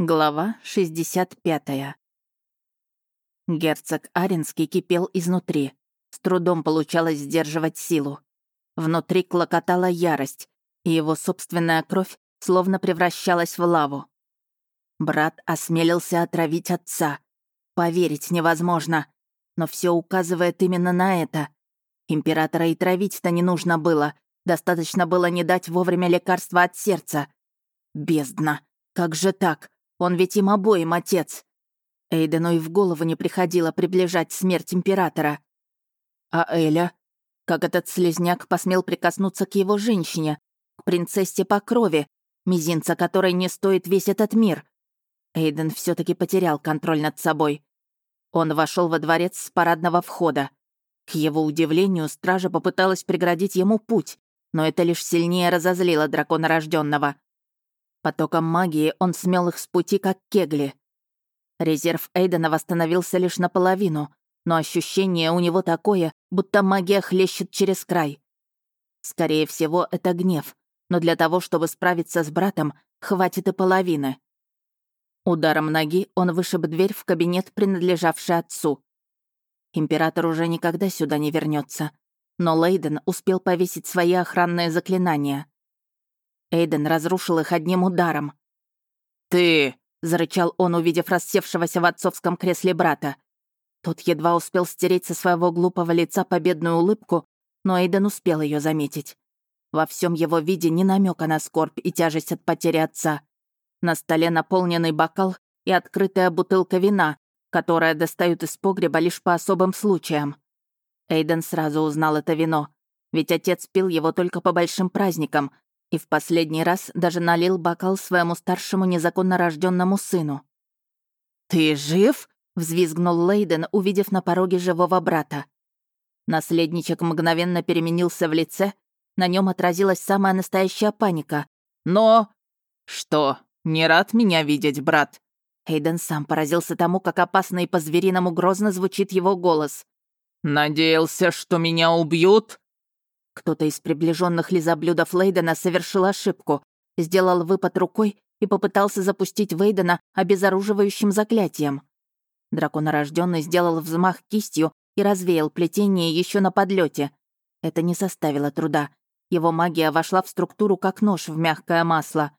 Глава 65. Герцог Аренский кипел изнутри. С трудом получалось сдерживать силу. Внутри клокотала ярость, и его собственная кровь словно превращалась в лаву. Брат осмелился отравить отца. Поверить невозможно. Но все указывает именно на это. Императора и травить-то не нужно было. Достаточно было не дать вовремя лекарства от сердца. Бездна. Как же так? Он ведь им обоим отец. Эйдену и в голову не приходило приближать смерть императора. А Эля? Как этот слезняк посмел прикоснуться к его женщине, к принцессе по крови, мизинца которой не стоит весь этот мир? Эйден все таки потерял контроль над собой. Он вошел во дворец с парадного входа. К его удивлению, стража попыталась преградить ему путь, но это лишь сильнее разозлило дракона рожденного. Потоком магии он смел их с пути, как кегли. Резерв Эйдена восстановился лишь наполовину, но ощущение у него такое, будто магия хлещет через край. Скорее всего, это гнев, но для того, чтобы справиться с братом, хватит и половины. Ударом ноги он вышиб дверь в кабинет, принадлежавший отцу. Император уже никогда сюда не вернется, но Лейден успел повесить свои охранные заклинания. Эйден разрушил их одним ударом. «Ты!» — зарычал он, увидев рассевшегося в отцовском кресле брата. Тот едва успел стереть со своего глупого лица победную улыбку, но Эйден успел ее заметить. Во всем его виде ни намека на скорбь и тяжесть от потери отца. На столе наполненный бокал и открытая бутылка вина, которая достают из погреба лишь по особым случаям. Эйден сразу узнал это вино, ведь отец пил его только по большим праздникам, и в последний раз даже налил бокал своему старшему незаконно рожденному сыну. «Ты жив?» — взвизгнул Лейден, увидев на пороге живого брата. Наследничек мгновенно переменился в лице, на нем отразилась самая настоящая паника. «Но...» «Что, не рад меня видеть, брат?» Эйден сам поразился тому, как опасно и по-звериному грозно звучит его голос. «Надеялся, что меня убьют?» Кто-то из приближенных лизоблюдов Лейдена совершил ошибку, сделал выпад рукой и попытался запустить Вейдена обезоруживающим заклятием. Драконорожденный сделал взмах кистью и развеял плетение еще на подлете. Это не составило труда. Его магия вошла в структуру как нож в мягкое масло.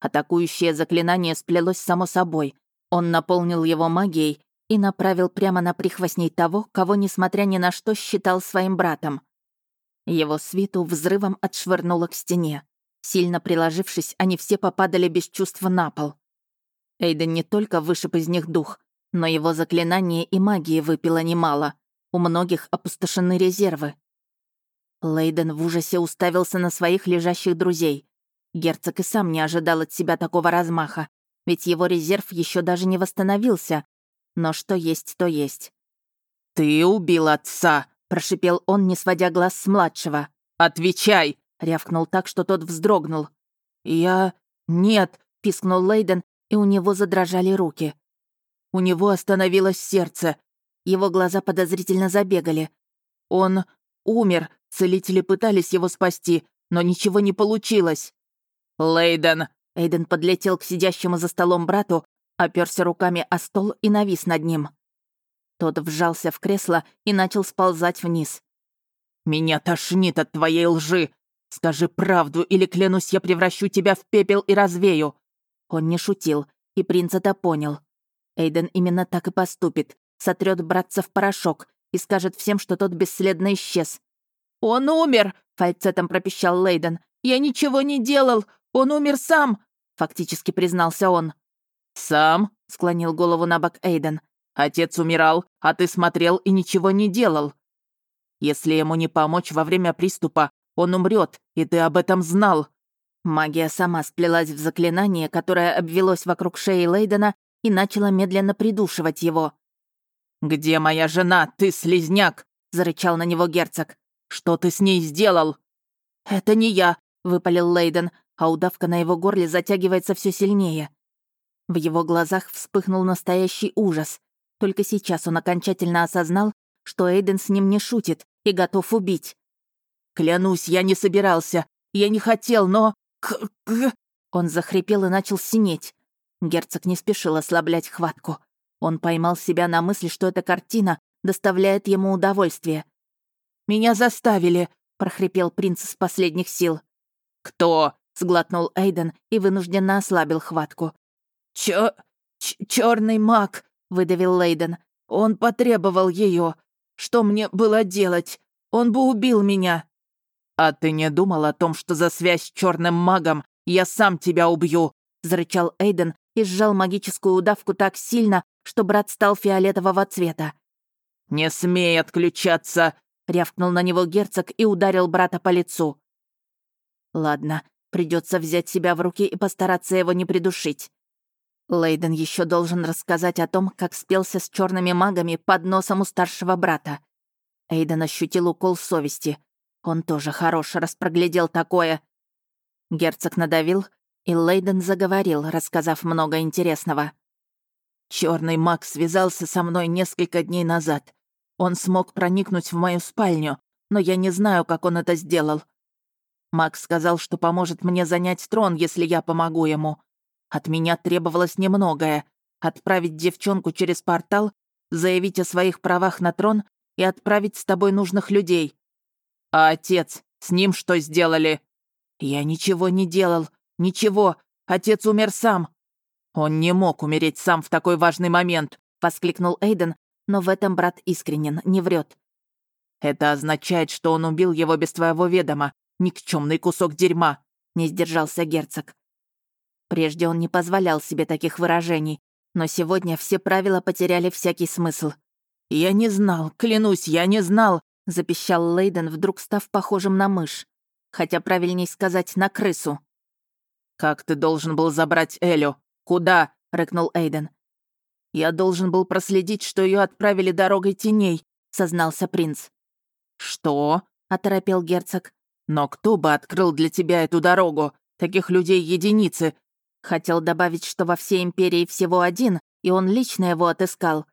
Атакующее заклинание сплелось само собой. Он наполнил его магией и направил прямо на прихвостней того, кого, несмотря ни на что, считал своим братом. Его свиту взрывом отшвырнуло к стене. Сильно приложившись, они все попадали без чувства на пол. Эйден не только вышиб из них дух, но его заклинание и магии выпило немало. У многих опустошены резервы. Лейден в ужасе уставился на своих лежащих друзей. Герцог и сам не ожидал от себя такого размаха, ведь его резерв еще даже не восстановился. Но что есть, то есть. «Ты убил отца!» Прошипел он, не сводя глаз с младшего. «Отвечай!» — рявкнул так, что тот вздрогнул. «Я... нет!» — пискнул Лейден, и у него задрожали руки. У него остановилось сердце. Его глаза подозрительно забегали. Он умер, целители пытались его спасти, но ничего не получилось. «Лейден!» — Эйден подлетел к сидящему за столом брату, оперся руками о стол и навис над ним. Тот вжался в кресло и начал сползать вниз. «Меня тошнит от твоей лжи! Скажи правду, или, клянусь, я превращу тебя в пепел и развею!» Он не шутил, и принц это понял. Эйден именно так и поступит. Сотрет братца в порошок и скажет всем, что тот бесследно исчез. «Он умер!» — фальцетом пропищал Лейден. «Я ничего не делал! Он умер сам!» — фактически признался он. «Сам?» — склонил голову на бок Эйден. Отец умирал, а ты смотрел и ничего не делал. Если ему не помочь во время приступа, он умрет, и ты об этом знал». Магия сама сплелась в заклинание, которое обвелось вокруг шеи Лейдена и начала медленно придушивать его. «Где моя жена, ты слезняк?» — зарычал на него герцог. «Что ты с ней сделал?» «Это не я», — выпалил Лейден, а удавка на его горле затягивается все сильнее. В его глазах вспыхнул настоящий ужас. Только сейчас он окончательно осознал, что Эйден с ним не шутит и готов убить. «Клянусь, я не собирался. Я не хотел, но...» Он захрипел и начал синеть. Герцог не спешил ослаблять хватку. Он поймал себя на мысли, что эта картина доставляет ему удовольствие. «Меня заставили», — прохрипел принц с последних сил. «Кто?» — сглотнул Эйден и вынужденно ослабил хватку. «Чё... черный маг», — выдавил Лейден. «Он потребовал ее. Что мне было делать? Он бы убил меня». «А ты не думал о том, что за связь с черным магом я сам тебя убью?» — зарычал Эйден и сжал магическую удавку так сильно, что брат стал фиолетового цвета. «Не смей отключаться!» — рявкнул на него герцог и ударил брата по лицу. «Ладно, придется взять себя в руки и постараться его не придушить. Лейден еще должен рассказать о том, как спелся с черными магами под носом у старшего брата. Эйден ощутил укол совести. Он тоже хорош, распроглядел такое. Герцог надавил, и Лейден заговорил, рассказав много интересного. Черный маг связался со мной несколько дней назад. Он смог проникнуть в мою спальню, но я не знаю, как он это сделал. Маг сказал, что поможет мне занять трон, если я помогу ему. От меня требовалось немногое — отправить девчонку через портал, заявить о своих правах на трон и отправить с тобой нужных людей. А отец, с ним что сделали? Я ничего не делал, ничего. Отец умер сам. Он не мог умереть сам в такой важный момент, воскликнул Эйден, но в этом брат искренен, не врет. Это означает, что он убил его без твоего ведома, никчемный кусок дерьма, не сдержался герцог. Прежде он не позволял себе таких выражений, но сегодня все правила потеряли всякий смысл. «Я не знал, клянусь, я не знал», — запищал Лейден, вдруг став похожим на мышь. Хотя правильней сказать, на крысу. «Как ты должен был забрать Элю? Куда?» — рыкнул Эйден. «Я должен был проследить, что ее отправили дорогой теней», — сознался принц. «Что?» — оторопел герцог. «Но кто бы открыл для тебя эту дорогу? Таких людей единицы. Хотел добавить, что во всей империи всего один, и он лично его отыскал.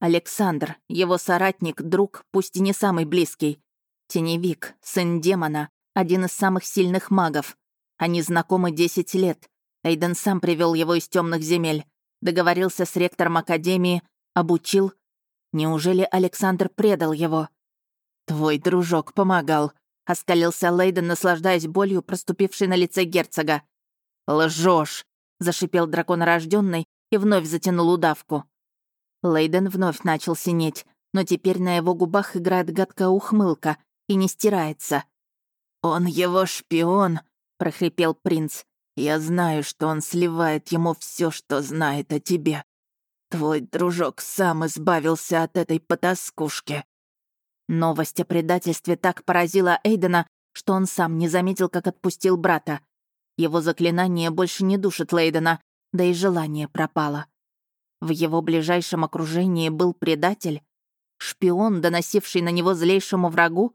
Александр, его соратник, друг, пусть и не самый близкий. Теневик, сын демона, один из самых сильных магов. Они знакомы 10 лет. Эйден сам привел его из темных земель. Договорился с ректором академии, обучил. Неужели Александр предал его? «Твой дружок помогал», — оскалился Лейден, наслаждаясь болью, проступившей на лице герцога. Лжешь! зашипел драконорожденный и вновь затянул удавку. Лейден вновь начал синеть, но теперь на его губах играет гадкая ухмылка и не стирается. «Он его шпион», — прохрипел принц. «Я знаю, что он сливает ему все, что знает о тебе. Твой дружок сам избавился от этой потаскушки». Новость о предательстве так поразила Эйдена, что он сам не заметил, как отпустил брата. Его заклинание больше не душит Лейдена, да и желание пропало. В его ближайшем окружении был предатель, шпион, доносивший на него злейшему врагу.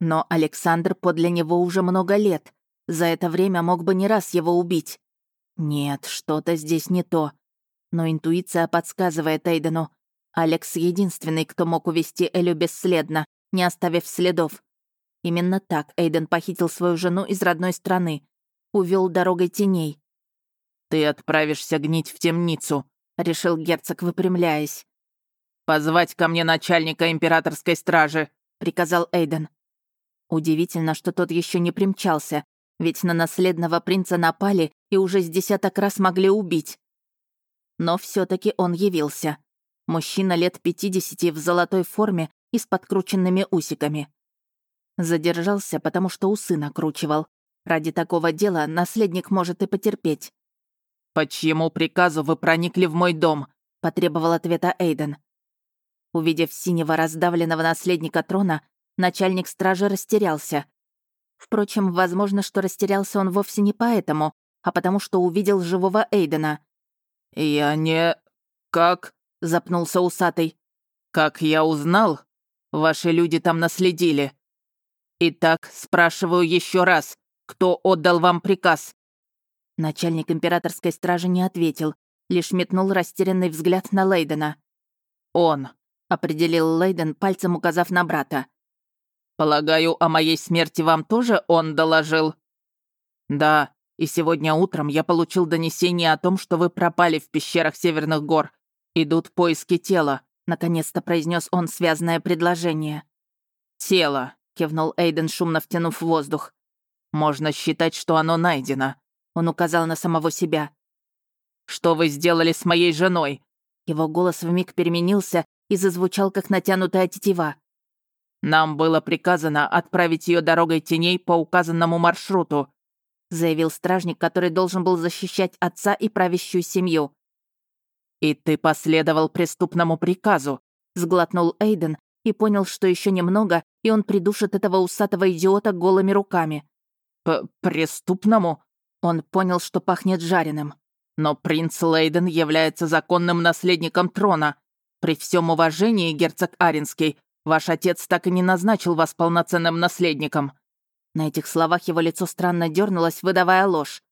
Но Александр подле него уже много лет. За это время мог бы не раз его убить. Нет, что-то здесь не то. Но интуиция подсказывает Эйдену. Алекс единственный, кто мог увести Элю бесследно, не оставив следов. Именно так Эйден похитил свою жену из родной страны, увел дорогой теней. «Ты отправишься гнить в темницу», — решил герцог, выпрямляясь. «Позвать ко мне начальника императорской стражи», — приказал Эйден. Удивительно, что тот еще не примчался, ведь на наследного принца напали и уже с десяток раз могли убить. Но все таки он явился. Мужчина лет пятидесяти в золотой форме и с подкрученными усиками. Задержался, потому что усы накручивал. Ради такого дела наследник может и потерпеть. «По чьему приказу вы проникли в мой дом?» — потребовал ответа Эйден. Увидев синего раздавленного наследника трона, начальник стражи растерялся. Впрочем, возможно, что растерялся он вовсе не поэтому, а потому что увидел живого Эйдена. «Я не... как?» — запнулся усатый. «Как я узнал? Ваши люди там наследили. Итак, спрашиваю еще раз. Кто отдал вам приказ?» Начальник императорской стражи не ответил, лишь метнул растерянный взгляд на Лейдена. «Он», — определил Лейден, пальцем указав на брата. «Полагаю, о моей смерти вам тоже он доложил?» «Да», И сегодня утром я получил донесение о том, что вы пропали в пещерах Северных гор. Идут поиски тела», — наконец-то произнес он связанное предложение. «Тело», — кивнул Эйден, шумно втянув воздух. «Можно считать, что оно найдено», — он указал на самого себя. «Что вы сделали с моей женой?» Его голос вмиг переменился и зазвучал, как натянутая тетива. «Нам было приказано отправить ее дорогой теней по указанному маршруту», заявил стражник, который должен был защищать отца и правящую семью. «И ты последовал преступному приказу», сглотнул Эйден и понял, что еще немного, и он придушит этого усатого идиота голыми руками. П «Преступному?» Он понял, что пахнет жареным. «Но принц Лейден является законным наследником трона. При всем уважении, герцог Аринский, ваш отец так и не назначил вас полноценным наследником». На этих словах его лицо странно дернулось, выдавая ложь.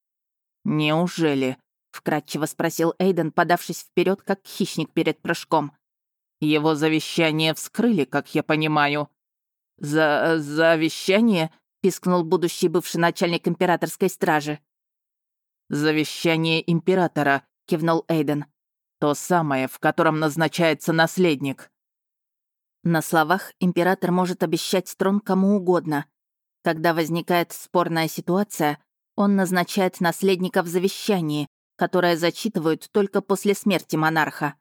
«Неужели?» — вкратчиво спросил Эйден, подавшись вперед, как хищник перед прыжком. «Его завещание вскрыли, как я понимаю». «За... завещание?» — пискнул будущий бывший начальник императорской стражи. «Завещание императора», — кивнул Эйден. То самое, в котором назначается наследник. На словах император может обещать трон кому угодно. Когда возникает спорная ситуация, он назначает наследника в завещании, которое зачитывают только после смерти монарха.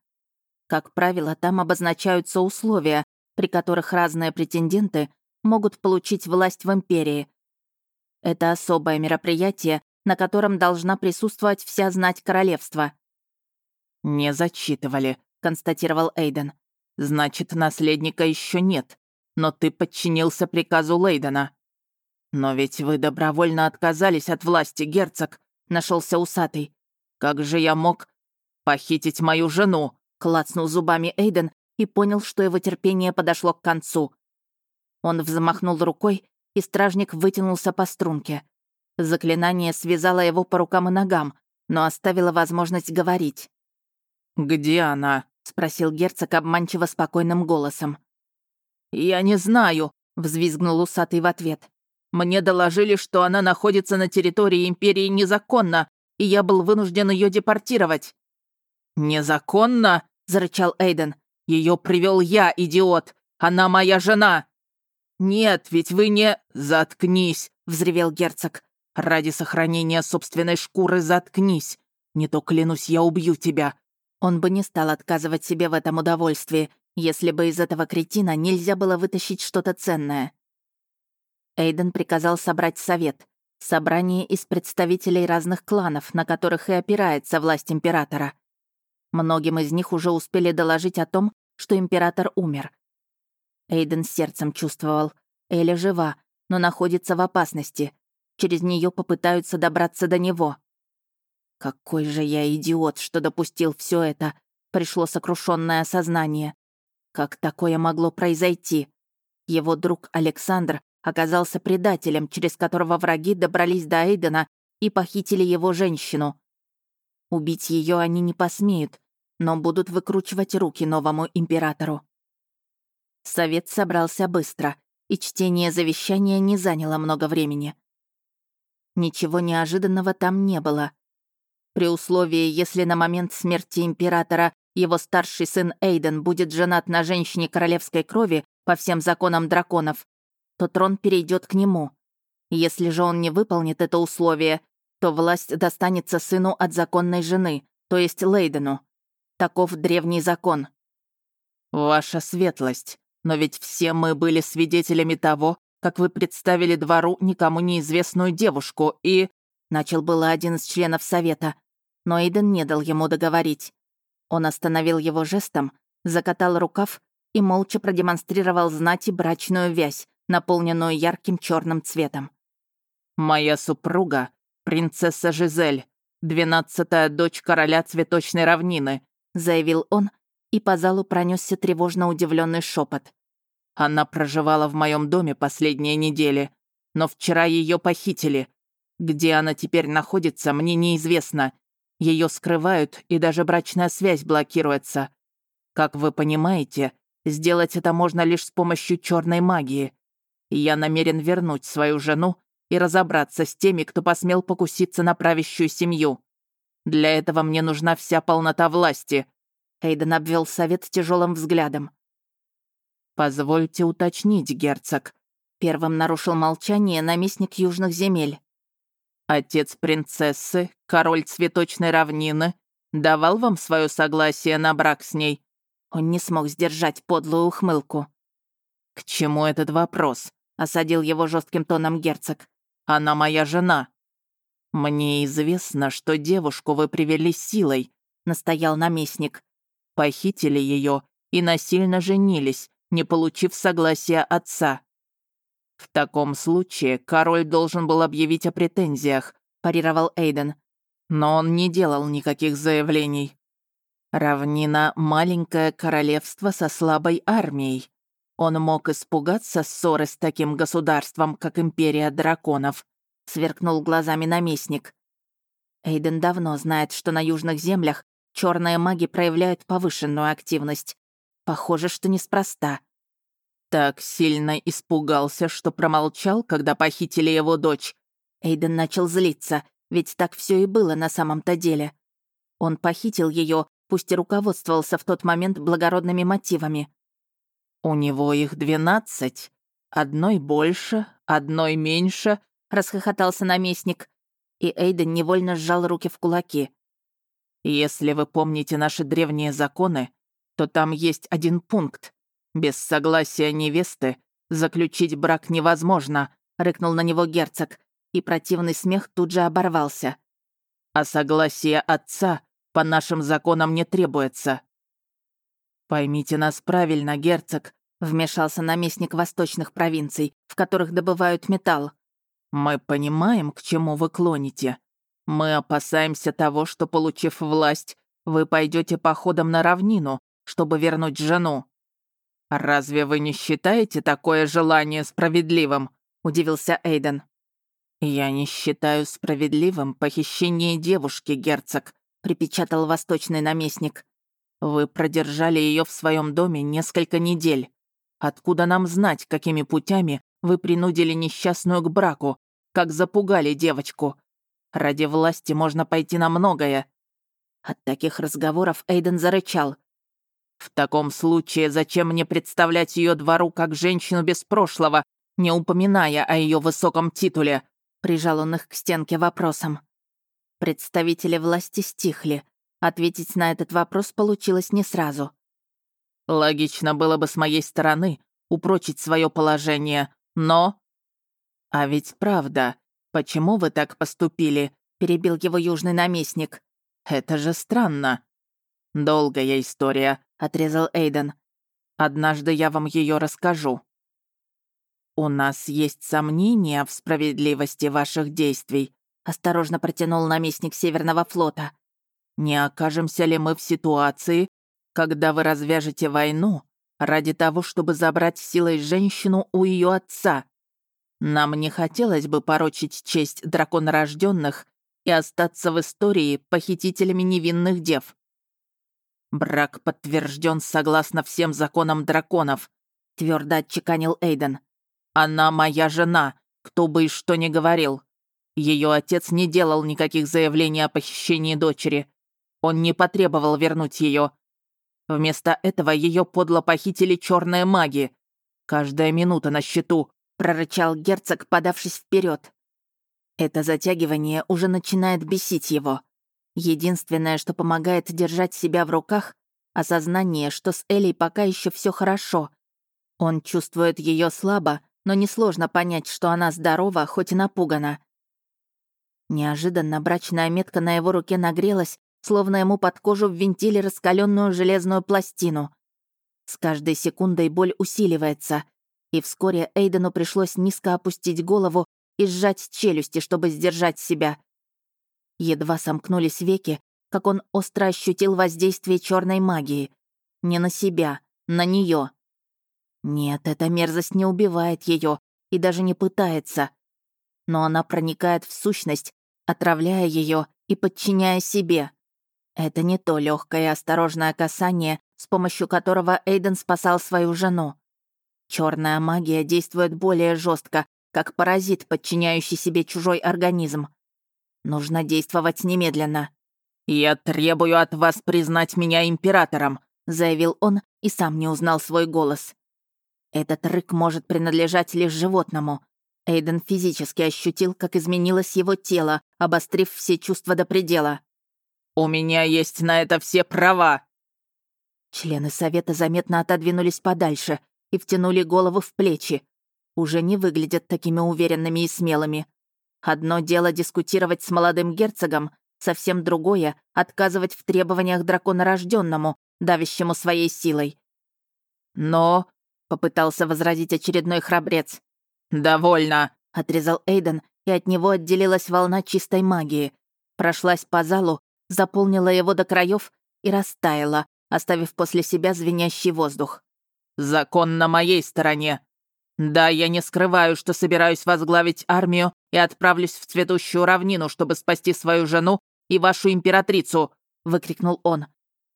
Как правило, там обозначаются условия, при которых разные претенденты могут получить власть в империи. Это особое мероприятие, на котором должна присутствовать вся знать королевства. «Не зачитывали», — констатировал Эйден. «Значит, наследника еще нет, но ты подчинился приказу Лейдена». «Но ведь вы добровольно отказались от власти, герцог», — нашелся усатый. «Как же я мог похитить мою жену?» — клацнул зубами Эйден и понял, что его терпение подошло к концу. Он взмахнул рукой, и стражник вытянулся по струнке. Заклинание связало его по рукам и ногам, но оставило возможность говорить. «Где она?» — спросил герцог обманчиво спокойным голосом. «Я не знаю», — взвизгнул усатый в ответ. «Мне доложили, что она находится на территории Империи незаконно, и я был вынужден ее депортировать». «Незаконно?» — зарычал Эйден. Ее привел я, идиот! Она моя жена!» «Нет, ведь вы не...» «Заткнись!» — взревел герцог. «Ради сохранения собственной шкуры заткнись! Не то, клянусь, я убью тебя! Он бы не стал отказывать себе в этом удовольствии, если бы из этого кретина нельзя было вытащить что-то ценное. Эйден приказал собрать совет. Собрание из представителей разных кланов, на которых и опирается власть императора. Многим из них уже успели доложить о том, что император умер. Эйден сердцем чувствовал. Эля жива, но находится в опасности. Через нее попытаются добраться до него. Какой же я идиот, что допустил все это, пришло сокрушенное осознание. Как такое могло произойти? Его друг Александр оказался предателем, через которого враги добрались до Эйдена и похитили его женщину. Убить ее они не посмеют, но будут выкручивать руки новому императору. Совет собрался быстро, и чтение завещания не заняло много времени. Ничего неожиданного там не было. При условии, если на момент смерти императора его старший сын Эйден будет женат на женщине королевской крови по всем законам драконов, то трон перейдет к нему. Если же он не выполнит это условие, то власть достанется сыну от законной жены, то есть Лейдену. Таков древний закон. «Ваша светлость, но ведь все мы были свидетелями того, как вы представили двору никому неизвестную девушку и...» Начал было один из членов совета, но Эйден не дал ему договорить. Он остановил его жестом, закатал рукав и молча продемонстрировал знать и брачную вязь, наполненную ярким черным цветом. «Моя супруга — принцесса Жизель, двенадцатая дочь короля цветочной равнины», — заявил он, и по залу пронесся тревожно удивленный шепот. Она проживала в моем доме последние недели, но вчера ее похитили. Где она теперь находится, мне неизвестно, ее скрывают, и даже брачная связь блокируется. Как вы понимаете, сделать это можно лишь с помощью черной магии. Я намерен вернуть свою жену и разобраться с теми, кто посмел покуситься на правящую семью. Для этого мне нужна вся полнота власти». Эйден обвел совет тяжелым взглядом. «Позвольте уточнить, герцог». Первым нарушил молчание наместник южных земель. «Отец принцессы, король цветочной равнины, давал вам свое согласие на брак с ней?» Он не смог сдержать подлую ухмылку. «К чему этот вопрос?» — осадил его жестким тоном герцог. «Она моя жена». «Мне известно, что девушку вы привели силой», — настоял наместник. «Похитили ее и насильно женились, не получив согласия отца». «В таком случае король должен был объявить о претензиях», — парировал Эйден. «Но он не делал никаких заявлений». «Равнина — маленькое королевство со слабой армией. Он мог испугаться ссоры с таким государством, как Империя Драконов», — сверкнул глазами наместник. Эйден давно знает, что на южных землях черные маги проявляют повышенную активность. Похоже, что неспроста. Так сильно испугался, что промолчал, когда похитили его дочь. Эйден начал злиться, ведь так все и было на самом-то деле. Он похитил ее, пусть и руководствовался в тот момент благородными мотивами. «У него их двенадцать. Одной больше, одной меньше», расхохотался наместник, и Эйден невольно сжал руки в кулаки. «Если вы помните наши древние законы, то там есть один пункт. Без согласия невесты заключить брак невозможно», — рыкнул на него герцог, и противный смех тут же оборвался. «А согласие отца по нашим законам не требуется». «Поймите нас правильно, герцог», — вмешался наместник восточных провинций, в которых добывают металл. Мы понимаем, к чему вы клоните. Мы опасаемся того, что, получив власть, вы пойдете походом на равнину, чтобы вернуть жену. Разве вы не считаете такое желание справедливым? удивился Эйден. Я не считаю справедливым похищение девушки, герцог, припечатал восточный наместник. Вы продержали ее в своем доме несколько недель. Откуда нам знать, какими путями вы принудили несчастную к браку, как запугали девочку. Ради власти можно пойти на многое». От таких разговоров Эйден зарычал. «В таком случае зачем мне представлять ее двору как женщину без прошлого, не упоминая о ее высоком титуле?» Прижал он их к стенке вопросом. Представители власти стихли. Ответить на этот вопрос получилось не сразу. «Логично было бы с моей стороны упрочить свое положение, но...» «А ведь правда, почему вы так поступили?» — перебил его южный наместник. «Это же странно». «Долгая история», — отрезал Эйден. «Однажды я вам ее расскажу». «У нас есть сомнения в справедливости ваших действий», — осторожно протянул наместник Северного флота. «Не окажемся ли мы в ситуации, когда вы развяжете войну ради того, чтобы забрать силой женщину у ее отца?» Нам не хотелось бы порочить честь драконорожденных и остаться в истории похитителями невинных дев. Брак подтвержден согласно всем законам драконов, твердо отчеканил Эйден. Она моя жена, кто бы и что ни говорил. Ее отец не делал никаких заявлений о похищении дочери. Он не потребовал вернуть ее. Вместо этого ее подло похитили черные маги. Каждая минута на счету, прорычал герцог, подавшись вперед. Это затягивание уже начинает бесить его. Единственное, что помогает держать себя в руках, осознание, что с Элей пока еще все хорошо. Он чувствует ее слабо, но несложно понять, что она здорова, хоть и напугана. Неожиданно брачная метка на его руке нагрелась, словно ему под кожу ввинтили раскаленную железную пластину. С каждой секундой боль усиливается и вскоре Эйдену пришлось низко опустить голову и сжать челюсти, чтобы сдержать себя. Едва сомкнулись веки, как он остро ощутил воздействие черной магии. Не на себя, на нее. Нет, эта мерзость не убивает ее и даже не пытается. Но она проникает в сущность, отравляя ее и подчиняя себе. Это не то легкое и осторожное касание, с помощью которого Эйден спасал свою жену. Черная магия действует более жестко, как паразит, подчиняющий себе чужой организм. Нужно действовать немедленно. «Я требую от вас признать меня императором», — заявил он и сам не узнал свой голос. Этот рык может принадлежать лишь животному. Эйден физически ощутил, как изменилось его тело, обострив все чувства до предела. «У меня есть на это все права!» Члены совета заметно отодвинулись подальше и втянули головы в плечи. Уже не выглядят такими уверенными и смелыми. Одно дело дискутировать с молодым герцогом, совсем другое — отказывать в требованиях драконорожденному, давящему своей силой. «Но...» — попытался возразить очередной храбрец. «Довольно!» — отрезал Эйден, и от него отделилась волна чистой магии. Прошлась по залу, заполнила его до краев и растаяла, оставив после себя звенящий воздух. «Закон на моей стороне. Да, я не скрываю, что собираюсь возглавить армию и отправлюсь в цветущую равнину, чтобы спасти свою жену и вашу императрицу!» — выкрикнул он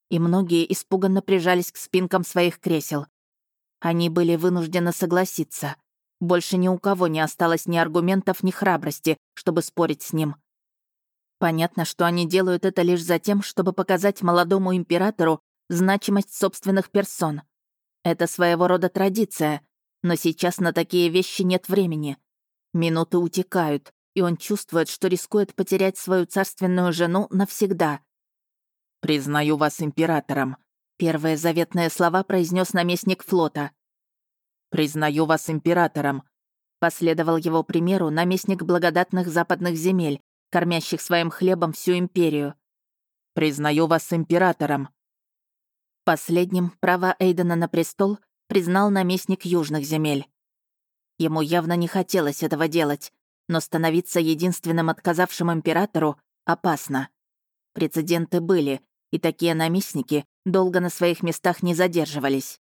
и многие испуганно прижались к спинкам своих кресел. Они были вынуждены согласиться. Больше ни у кого не осталось ни аргументов, ни храбрости, чтобы спорить с ним. Понятно, что они делают это лишь за тем, чтобы показать молодому императору значимость собственных персон. Это своего рода традиция, но сейчас на такие вещи нет времени. Минуты утекают, и он чувствует, что рискует потерять свою царственную жену навсегда. «Признаю вас императором», — первые заветные слова произнес наместник флота. «Признаю вас императором», — последовал его примеру наместник благодатных западных земель, кормящих своим хлебом всю империю. «Признаю вас императором». Последним право Эйдена на престол признал наместник южных земель. Ему явно не хотелось этого делать, но становиться единственным отказавшим императору опасно. Прецеденты были, и такие наместники долго на своих местах не задерживались.